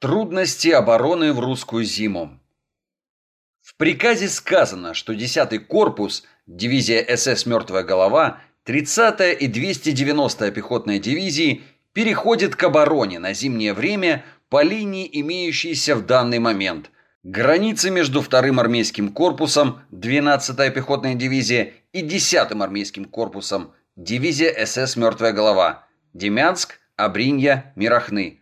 Трудности обороны в русскую зиму. В приказе сказано, что 10-й корпус, дивизия СС «Мертвая голова», 30-я и 290-я пехотная дивизии переходит к обороне на зимнее время по линии, имеющейся в данный момент. Границы между 2-м армейским корпусом, 12-я пехотная дивизия и 10-м армейским корпусом, дивизия СС «Мертвая голова», Демянск, Абринья, Мирахны.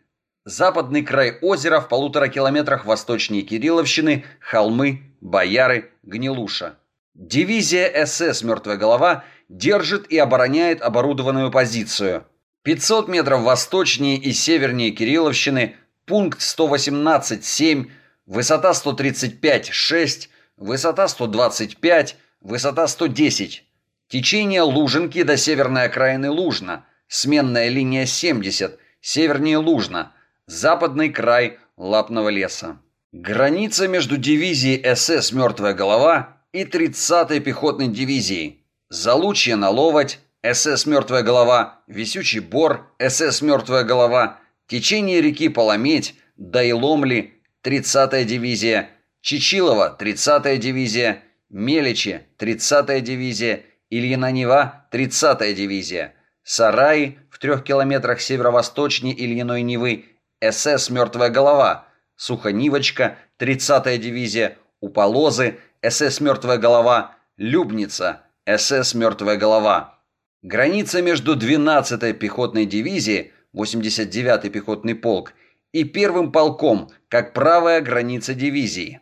Западный край озера в полутора километрах восточнее Кирилловщины, холмы, Бояры, Гнилуша. Дивизия СС «Мертвая голова» держит и обороняет оборудованную позицию. 500 метров восточнее и севернее Кирилловщины, пункт 118-7, высота 135-6, высота 125, высота 110. Течение Лужинки до северной окраины Лужна, сменная линия 70, севернее Лужна, западный край Лапного леса. Граница между дивизией СС «Мертвая голова» и 30-й пехотной дивизией. Залучье на Ловоть, СС «Мертвая голова», Висючий Бор, СС «Мертвая голова», течение реки Полометь, Дайломли, 30-я дивизия, Чичилова, 30-я дивизия, Меличи, 30-я дивизия, Ильина-Нева, 30-я дивизия, Сараи, в трех километрах северо-восточнее Ильиной Невы, СС «Мертвая голова», Сухонивочка, 30-я дивизия, Уполозы, СС «Мертвая голова», Любница, СС «Мертвая голова». Граница между 12-й пехотной дивизией, 89-й пехотный полк, и первым полком, как правая граница дивизии.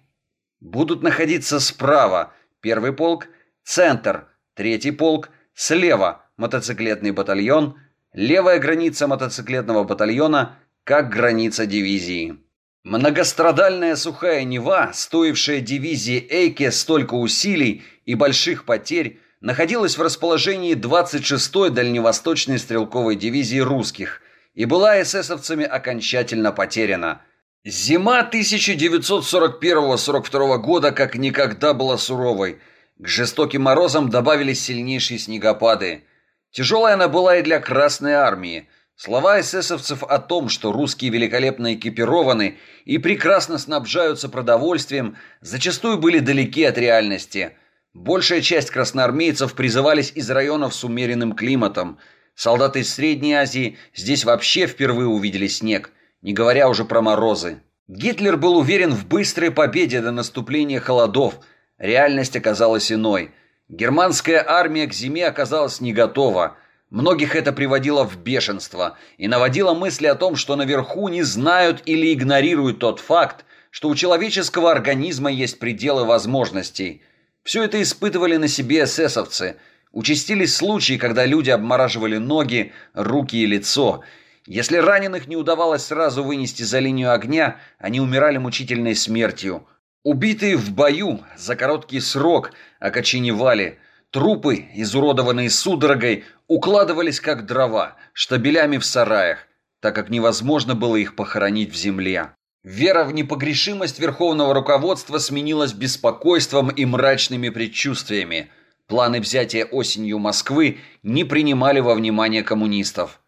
Будут находиться справа первый полк, центр, третий полк, слева мотоциклетный батальон, левая граница мотоциклетного батальона, как граница дивизии. Многострадальная сухая Нева, стоившая дивизии Эйке столько усилий и больших потерь, находилась в расположении 26-й дальневосточной стрелковой дивизии русских и была эсэсовцами окончательно потеряна. Зима 1941-42 года как никогда была суровой. К жестоким морозам добавились сильнейшие снегопады. Тяжелая она была и для Красной Армии – Слова эсэсовцев о том, что русские великолепно экипированы и прекрасно снабжаются продовольствием, зачастую были далеки от реальности. Большая часть красноармейцев призывались из районов с умеренным климатом. Солдаты из Средней Азии здесь вообще впервые увидели снег, не говоря уже про морозы. Гитлер был уверен в быстрой победе до наступления холодов. Реальность оказалась иной. Германская армия к зиме оказалась не готова – Многих это приводило в бешенство и наводило мысли о том, что наверху не знают или игнорируют тот факт, что у человеческого организма есть пределы возможностей. Все это испытывали на себе эсэсовцы. Участились случаи, когда люди обмораживали ноги, руки и лицо. Если раненых не удавалось сразу вынести за линию огня, они умирали мучительной смертью. Убитые в бою за короткий срок окоченевали – Трупы, изуродованные судорогой, укладывались как дрова, штабелями в сараях, так как невозможно было их похоронить в земле. Вера в непогрешимость верховного руководства сменилась беспокойством и мрачными предчувствиями. Планы взятия осенью Москвы не принимали во внимание коммунистов.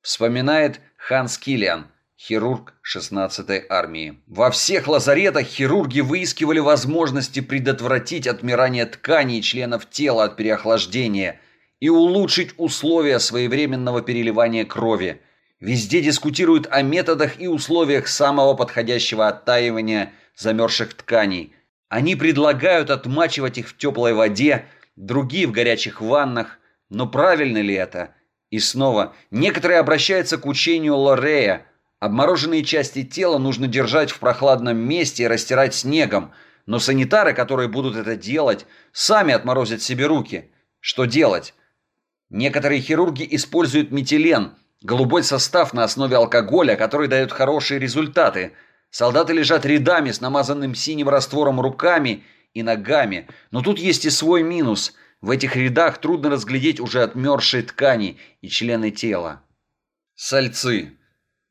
Вспоминает Ханс Киллиан, хирург 16-й армии. Во всех лазаретах хирурги выискивали возможности предотвратить отмирание тканей членов тела от переохлаждения и улучшить условия своевременного переливания крови. Везде дискутируют о методах и условиях самого подходящего оттаивания замерзших тканей. Они предлагают отмачивать их в теплой воде, другие в горячих ваннах. Но правильно ли это? И снова, некоторые обращаются к учению Лорея – Обмороженные части тела нужно держать в прохладном месте и растирать снегом, но санитары, которые будут это делать, сами отморозят себе руки. Что делать? Некоторые хирурги используют метилен, голубой состав на основе алкоголя, который дает хорошие результаты. Солдаты лежат рядами с намазанным синим раствором руками и ногами, но тут есть и свой минус. В этих рядах трудно разглядеть уже отмерзшие ткани и члены тела. Сальцы.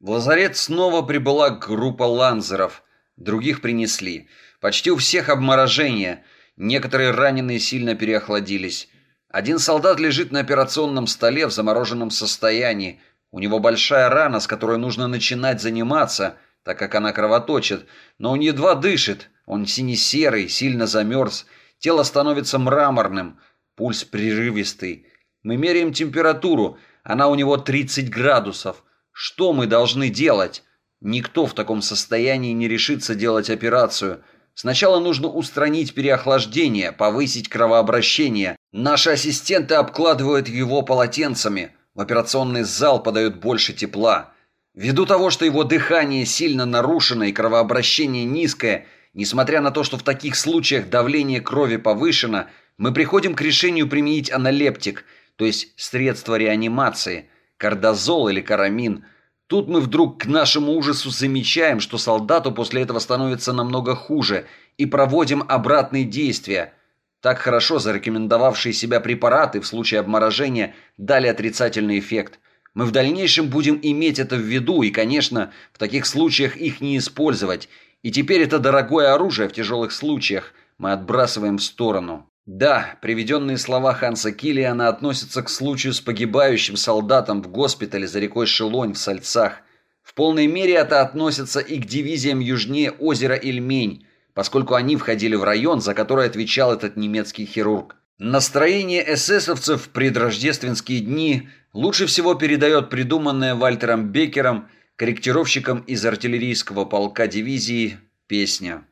В лазарет снова прибыла группа ланзеров. Других принесли. Почти у всех обморожение. Некоторые раненые сильно переохладились. Один солдат лежит на операционном столе в замороженном состоянии. У него большая рана, с которой нужно начинать заниматься. так как она кровоточит, но он едва дышит, он сине-серый, сильно замерз, тело становится мраморным, пульс прерывистый. Мы меряем температуру, она у него 30 градусов. Что мы должны делать? Никто в таком состоянии не решится делать операцию. Сначала нужно устранить переохлаждение, повысить кровообращение. Наши ассистенты обкладывают его полотенцами. В операционный зал подают больше тепла. Ввиду того, что его дыхание сильно нарушено и кровообращение низкое, несмотря на то, что в таких случаях давление крови повышено, мы приходим к решению применить аналептик, то есть средство реанимации, кардазол или карамин. Тут мы вдруг к нашему ужасу замечаем, что солдату после этого становится намного хуже, и проводим обратные действия. Так хорошо зарекомендовавшие себя препараты в случае обморожения дали отрицательный эффект – мы в дальнейшем будем иметь это в виду и, конечно, в таких случаях их не использовать. И теперь это дорогое оружие в тяжелых случаях мы отбрасываем в сторону. Да, приведенные слова Ханса Киллиана относятся к случаю с погибающим солдатом в госпитале за рекой Шелонь в Сальцах. В полной мере это относится и к дивизиям южнее озера Ильмень, поскольку они входили в район, за который отвечал этот немецкий хирург. Настроение эсэсовцев в предрождественские дни лучше всего передает придуманная Вальтером Беккером, корректировщиком из артиллерийского полка дивизии, песня.